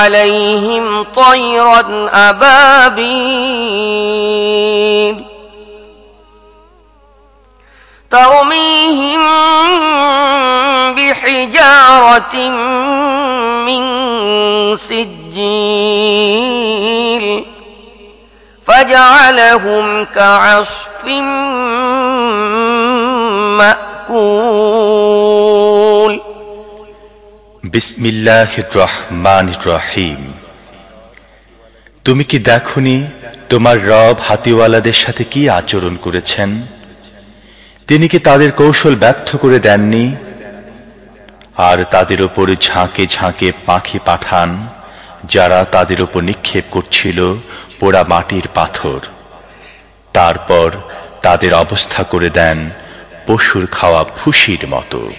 عليهم طيرا أبابيل. ترميهم بحجارة من سجيل. فجعلهم كعصف مأكول. রহিম। তুমি কি দেখনি তোমার রব হাতিওয়ালাদের সাথে কি আচরণ করেছেন? তিনি কি তাদের কৌশল ব্যর্থ করে দেননি? আর তাদের ওপর ঝাঁকে ঝাঁকে পাখি পাঠান, যারা তাদের ওপর নিক্ষেপ করছিল পোড়া মাটির পাথর। তারপর তাদের অবস্থা করে দেন পশুর খাওয়া ফুসির মতো।